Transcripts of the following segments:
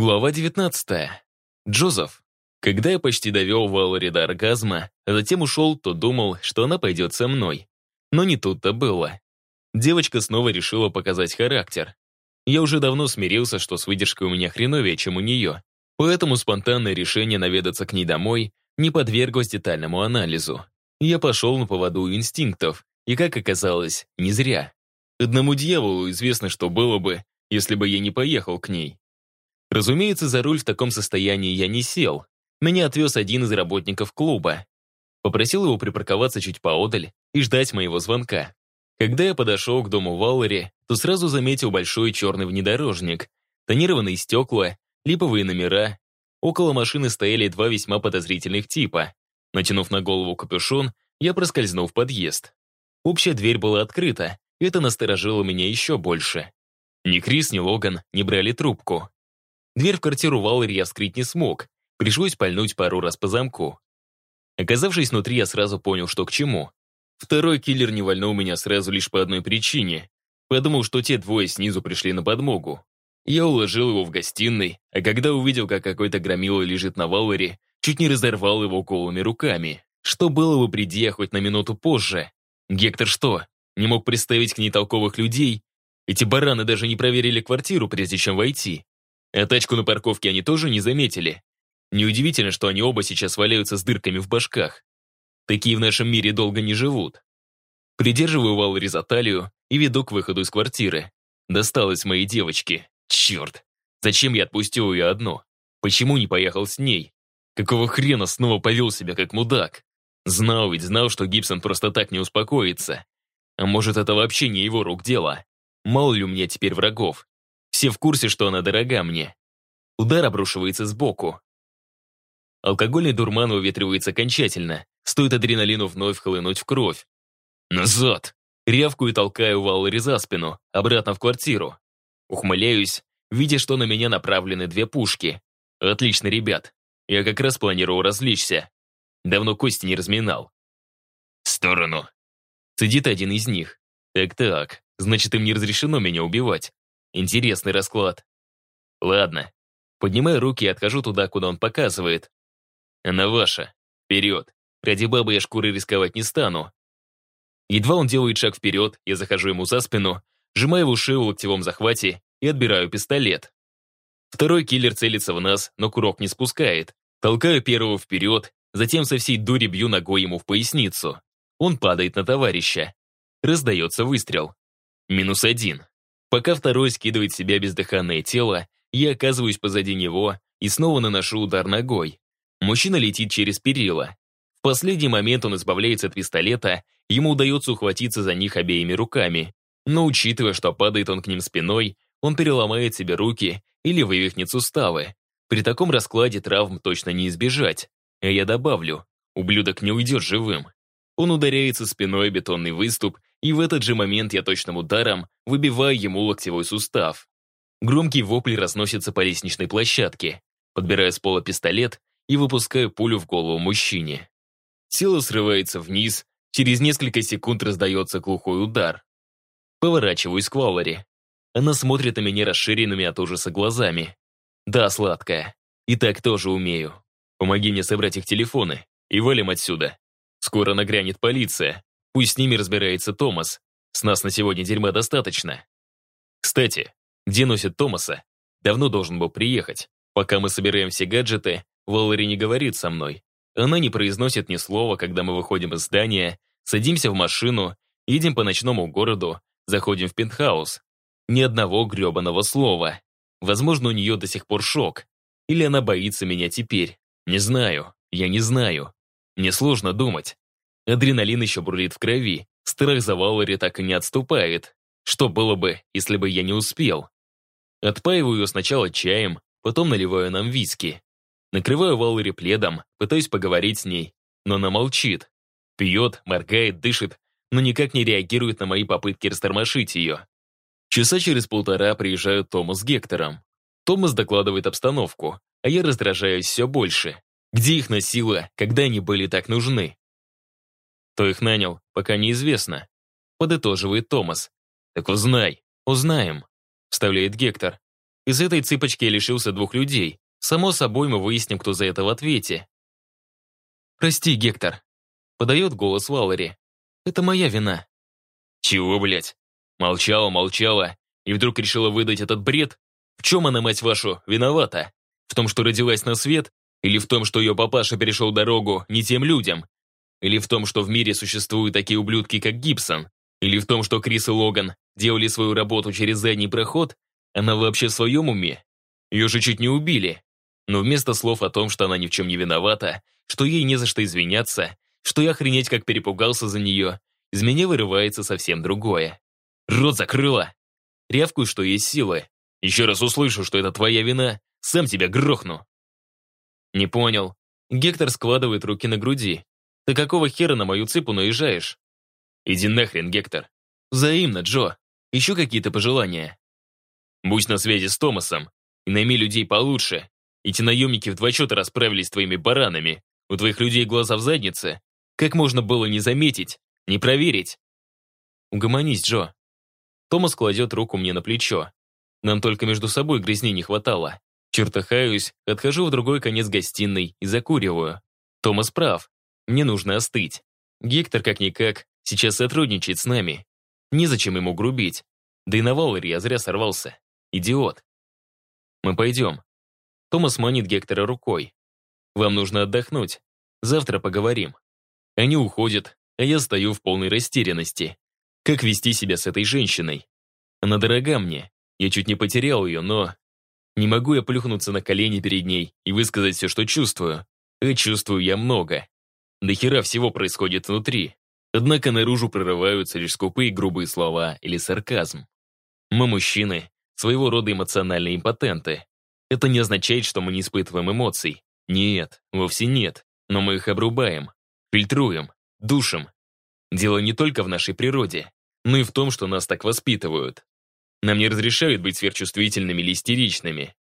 Глава 19. Джозеф. Когда я почти довел Валери до оргазма, а затем ушел, то думал, что она пойдет со мной. Но не тут-то было. Девочка снова решила показать характер. Я уже давно смирился, что с выдержкой у меня хреновее, чем у нее. Поэтому спонтанное решение наведаться к ней домой не подверглось детальному анализу. Я пошел на поводу инстинктов, и, как оказалось, не зря. Одному дьяволу известно, что было бы, если бы я не поехал к ней. Разумеется, за руль в таком состоянии я не сел. Меня отвез один из работников клуба. Попросил его припарковаться чуть поодаль и ждать моего звонка. Когда я подошел к дому Валлери, то сразу заметил большой черный внедорожник, тонированные стекла, липовые номера. Около машины стояли два весьма подозрительных типа. Натянув на голову капюшон, я проскользнул в подъезд. Общая дверь была открыта, это насторожило меня еще больше. Ни Крис, ни Логан не брали трубку. Дверь в квартиру Валери я вскрыть не смог. Пришлось пальнуть пару раз по замку. Оказавшись внутри, я сразу понял, что к чему. Второй киллер не вольнул меня сразу лишь по одной причине. Подумал, что те двое снизу пришли на подмогу. Я уложил его в гостиной, а когда увидел, как какой-то громила лежит на Валере, чуть не разорвал его голыми руками. Что было бы, приди я хоть на минуту позже. Гектор что, не мог представить к ней толковых людей? Эти бараны даже не проверили квартиру, прежде чем войти. А тачку на парковке они тоже не заметили. Неудивительно, что они оба сейчас валяются с дырками в башках. Такие в нашем мире долго не живут. Придерживаю Валери за талию и веду к выходу из квартиры. Досталось моей девочке. Черт. Зачем я отпустил ее одну? Почему не поехал с ней? Какого хрена снова повел себя как мудак? Знал ведь, знал, что Гибсон просто так не успокоится. А может, это вообще не его рук дело? Мало ли у меня теперь врагов. Все в курсе, что она дорога мне. Удар обрушивается сбоку. Алкогольный дурман выветривается окончательно. Стоит адреналину вновь хлынуть в кровь. «Назад!» Рявкую толкаю Валлери за спину, обратно в квартиру. Ухмыляюсь, видя, что на меня направлены две пушки. Отлично, ребят. Я как раз планировал развлечься. Давно кости не разминал. В сторону. Сидит один из них. Так-так, значит, им не разрешено меня убивать. Интересный расклад. Ладно. Поднимаю руки и отхожу туда, куда он показывает. Она ваша. Вперед. Ради бабы я шкуры рисковать не стану. Едва он делает шаг вперед, я захожу ему за спину, сжимаю его шею в локтевом захвате и отбираю пистолет. Второй киллер целится в нас, но курок не спускает. Толкаю первого вперед, затем со всей дури бью ногой ему в поясницу. Он падает на товарища. Раздается выстрел. Минус один. Пока второй скидывает себя бездыханное тело, я оказываюсь позади него и снова наношу удар ногой. Мужчина летит через перила. В последний момент он избавляется от пистолета, ему удается ухватиться за них обеими руками. Но учитывая, что падает он к ним спиной, он переломает себе руки или вывихнет суставы. При таком раскладе травм точно не избежать. А я добавлю, ублюдок не уйдет живым. Он ударяется спиной о бетонный выступ, и в этот же момент я точным ударом выбиваю ему локтевой сустав. Громкий вопль разносится по лестничной площадке. Подбираю с пола пистолет и выпускаю пулю в голову мужчине. Тело срывается вниз, через несколько секунд раздается глухой удар. Поворачиваюсь к Валаре. Она смотрит на меня расширенными от ужаса глазами. «Да, сладкая. И так тоже умею. Помоги мне собрать их телефоны и валим отсюда. Скоро нагрянет полиция. Пусть с ними разбирается Томас. С нас на сегодня дерьма достаточно. Кстати, где носит Томаса? Давно должен был приехать. Пока мы собираем все гаджеты, Валери не говорит со мной. Она не произносит ни слова, когда мы выходим из здания, садимся в машину, едем по ночному городу, заходим в пентхаус. Ни одного гребаного слова. Возможно, у нее до сих пор шок. Или она боится меня теперь. Не знаю. Я не знаю. Мне сложно думать. Адреналин еще бурлит в крови. Страх за Валери так и не отступает. Что было бы, если бы я не успел? Отпаиваю ее сначала чаем, потом наливаю нам виски. Накрываю Валери пледом, пытаюсь поговорить с ней, но она молчит. Пьет, моргает, дышит, но никак не реагирует на мои попытки растормошить ее. Часа через полтора приезжают Томас с Гектором. Томас докладывает обстановку, а я раздражаюсь все больше. Где их носило, когда они были так нужны? Кто их нанял, пока неизвестно. Подытоживает Томас. Так узнай, узнаем, вставляет Гектор. Из этой цыпочки я лишился двух людей. Само собой, мы выясним, кто за это в ответе. «Прости, Гектор», — подает голос Валери. «Это моя вина». «Чего, блядь? Молчала, молчала, и вдруг решила выдать этот бред? В чем она, мать вашу, виновата? В том, что родилась на свет? Или в том, что ее папаша перешел дорогу не тем людям? Или в том, что в мире существуют такие ублюдки, как Гибсон? Или в том, что Крис и Логан делали свою работу через задний проход? Она вообще в своем уме? Ее же чуть не убили. Но вместо слов о том, что она ни в чем не виновата, что ей не за что извиняться, что я охренеть как перепугался за нее, из меня вырывается совсем другое. Рот закрыла. Рявкую, что есть силы. Еще раз услышу, что это твоя вина, сам тебя грохну. Не понял. Гектор складывает руки на груди. Ты какого хера на мою цыпу наезжаешь? Иди нахрен, Гектор. Взаимно, Джо. Еще какие-то пожелания? Будь на связи с Томасом и найми людей получше. Эти наемники в два счета расправились с твоими баранами. У твоих людей глаза в заднице. Как можно было не заметить, не проверить? Угомонись, Джо. Томас кладет руку мне на плечо. Нам только между собой грязни не хватало. Чертыхаюсь, отхожу в другой конец гостиной и закуриваю. Томас прав. Мне нужно остыть. Гектор, как-никак, сейчас сотрудничает с нами. Незачем ему грубить. Да и на Валере я зря сорвался. Идиот. Мы пойдем. Томас манит Гектора рукой. Вам нужно отдохнуть. Завтра поговорим. Они уходят, а я стою в полной растерянности. Как вести себя с этой женщиной? Она дорога мне. Я чуть не потерял ее, но... Не могу я плюхнуться на колени перед ней и высказать все, что чувствую. А чувствую я много. До хера всего происходит внутри. Однако наружу прорываются лишь скупые грубые слова или сарказм. Мы мужчины, своего рода эмоциональные импотенты. Это не означает, что мы не испытываем эмоций. Нет, вовсе нет. Но мы их обрубаем, фильтруем, душим. Дело не только в нашей природе но и в том, что нас так воспитывают. Нам не разрешают быть сверхчувствительными или истеричными.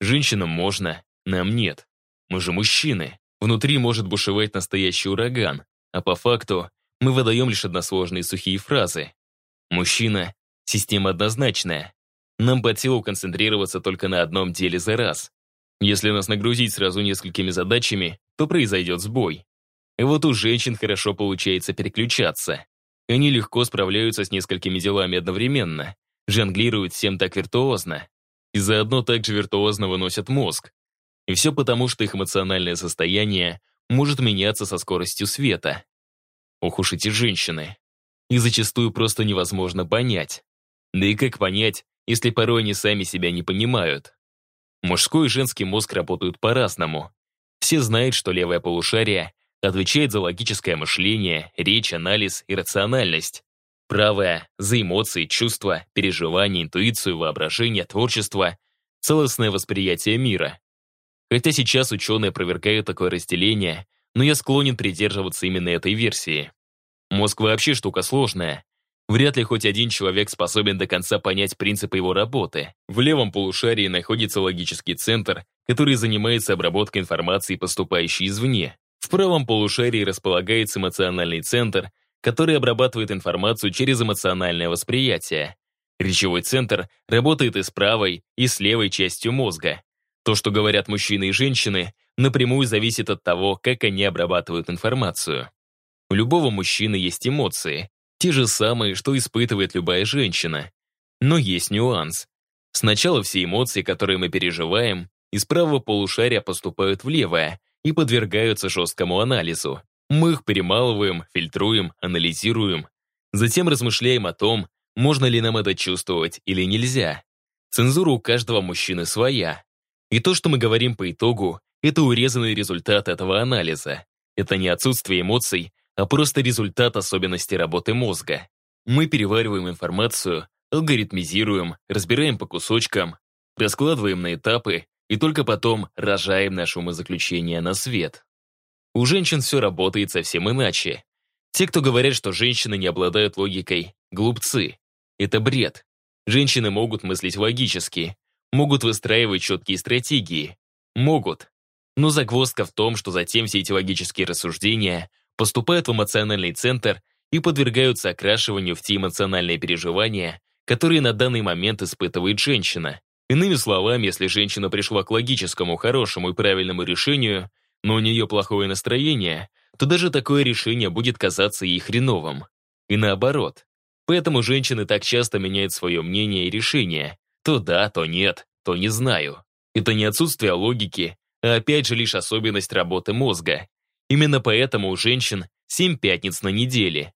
Женщинам можно, нам нет. Мы же мужчины. Внутри может бушевать настоящий ураган, а по факту мы выдаем лишь односложные сухие фразы. Мужчина — система однозначная. Нам под силу концентрироваться только на одном деле за раз. Если нас нагрузить сразу несколькими задачами, то произойдет сбой. И вот у женщин хорошо получается переключаться. Они легко справляются с несколькими делами одновременно, жонглируют всем так виртуозно, и заодно также виртуозно выносят мозг. И все потому, что их эмоциональное состояние может меняться со скоростью света. Ох уж эти женщины. Их зачастую просто невозможно понять. Да и как понять, если порой они сами себя не понимают? Мужской и женский мозг работают по-разному. Все знают, что левое полушарие Отвечает за логическое мышление, речь, анализ и рациональность. Правая — за эмоции, чувства, переживания, интуицию, воображение, творчество, целостное восприятие мира. Хотя сейчас ученые опровергают такое разделение, но я склонен придерживаться именно этой версии. Мозг вообще штука сложная. Вряд ли хоть один человек способен до конца понять принципы его работы. В левом полушарии находится логический центр, который занимается обработкой информации, поступающей извне. В правом полушарии располагается эмоциональный центр, который обрабатывает информацию через эмоциональное восприятие. Речевой центр работает и с правой, и с левой частью мозга. То, что говорят мужчины и женщины, напрямую зависит от того, как они обрабатывают информацию. У любого мужчины есть эмоции, те же самые, что испытывает любая женщина. Но есть нюанс. Сначала все эмоции, которые мы переживаем, из правого полушария поступают в левое, и подвергаются жесткому анализу. Мы их перемалываем, фильтруем, анализируем. Затем размышляем о том, можно ли нам это чувствовать или нельзя. Цензура у каждого мужчины своя. И то, что мы говорим по итогу, это урезанный результат этого анализа. Это не отсутствие эмоций, а просто результат особенностей работы мозга. Мы перевариваем информацию, алгоритмизируем, разбираем по кусочкам, раскладываем на этапы и только потом рожаем наши умозаключения на свет. У женщин все работает совсем иначе. Те, кто говорят, что женщины не обладают логикой, глупцы. Это бред. Женщины могут мыслить логически, могут выстраивать четкие стратегии. Могут. Но загвоздка в том, что затем все эти логические рассуждения поступают в эмоциональный центр и подвергаются окрашиванию в те эмоциональные переживания, которые на данный момент испытывает женщина. Иными словами, если женщина пришла к логическому, хорошему и правильному решению, но у нее плохое настроение, то даже такое решение будет казаться ей хреновым. И наоборот. Поэтому женщины так часто меняют свое мнение и решение. То да, то нет, то не знаю. Это не отсутствие логики, а опять же лишь особенность работы мозга. Именно поэтому у женщин 7 пятниц на неделе.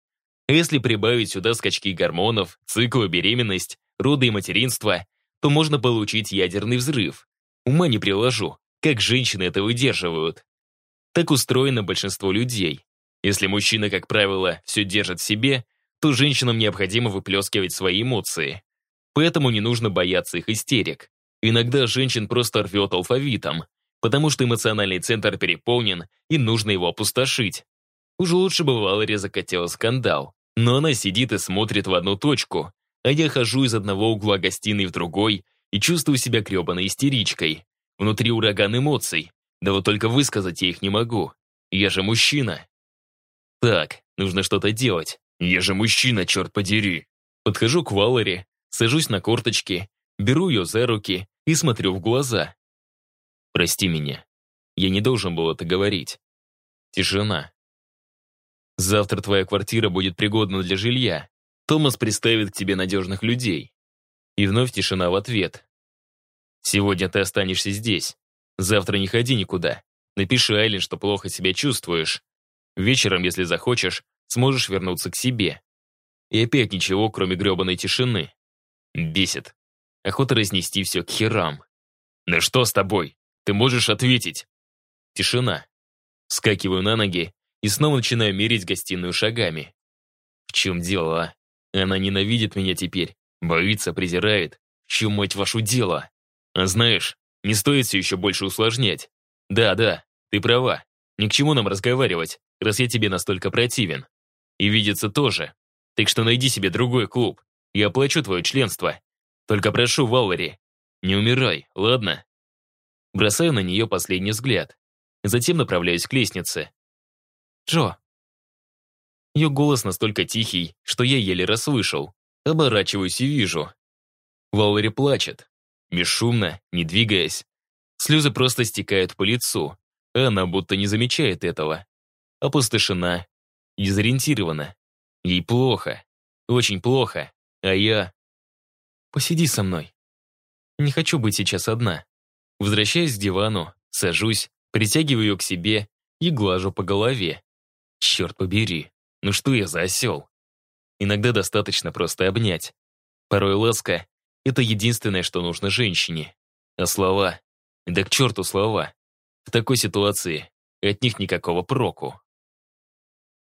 Если прибавить сюда скачки гормонов, циклы, беременность, роды и материнство, то можно получить ядерный взрыв. Ума не приложу, как женщины это выдерживают. Так устроено большинство людей. Если мужчина, как правило, все держит в себе, то женщинам необходимо выплескивать свои эмоции. Поэтому не нужно бояться их истерик. Иногда женщин просто рвет алфавитом, потому что эмоциональный центр переполнен и нужно его опустошить. Уж лучше бы Валери закатила скандал. Но она сидит и смотрит в одну точку, а я хожу из одного угла гостиной в другой и чувствую себя гребаной истеричкой. Внутри ураган эмоций, да вот только высказать я их не могу. Я же мужчина. Так, нужно что-то делать. Я же мужчина, черт подери. Подхожу к Валере, сажусь на корточки, беру ее за руки и смотрю в глаза. Прости меня. Я не должен был это говорить. Тишина. Завтра твоя квартира будет пригодна для жилья. Томас представит к тебе надежных людей. И вновь тишина в ответ. Сегодня ты останешься здесь. Завтра не ходи никуда. Напиши Айлин, что плохо себя чувствуешь. Вечером, если захочешь, сможешь вернуться к себе. И опять ничего, кроме гребаной тишины. Бесит. Охота разнести все к херам. «Ну что с тобой? Ты можешь ответить?» Тишина. Скакиваю на ноги и снова начинаю мерить гостиную шагами. В чем дело, а? Она ненавидит меня теперь, боится, презирает. В чем, мать вашу, дело? А знаешь, не стоит все еще больше усложнять. Да, да, ты права. Ни к чему нам разговаривать, раз я тебе настолько противен. И видеться тоже. Так что найди себе другой клуб. Я оплачу твое членство. Только прошу, Валери, не умирай, ладно? Бросаю на нее последний взгляд. Затем направляюсь к лестнице. Джо. Ее голос настолько тихий, что я еле расслышал. Оборачиваюсь и вижу. Валери плачет. Бесшумно, не двигаясь. Слезы просто стекают по лицу. Она будто не замечает этого. Опустошена, дезориентирована. Ей плохо. Очень плохо. А я... Посиди со мной. Не хочу быть сейчас одна. Возвращаюсь к дивану, сажусь, притягиваю ее к себе и глажу по голове. Черт побери, ну что я за осел? Иногда достаточно просто обнять. Порой ласка — это единственное, что нужно женщине. А слова? Да к черту слова. В такой ситуации от них никакого проку.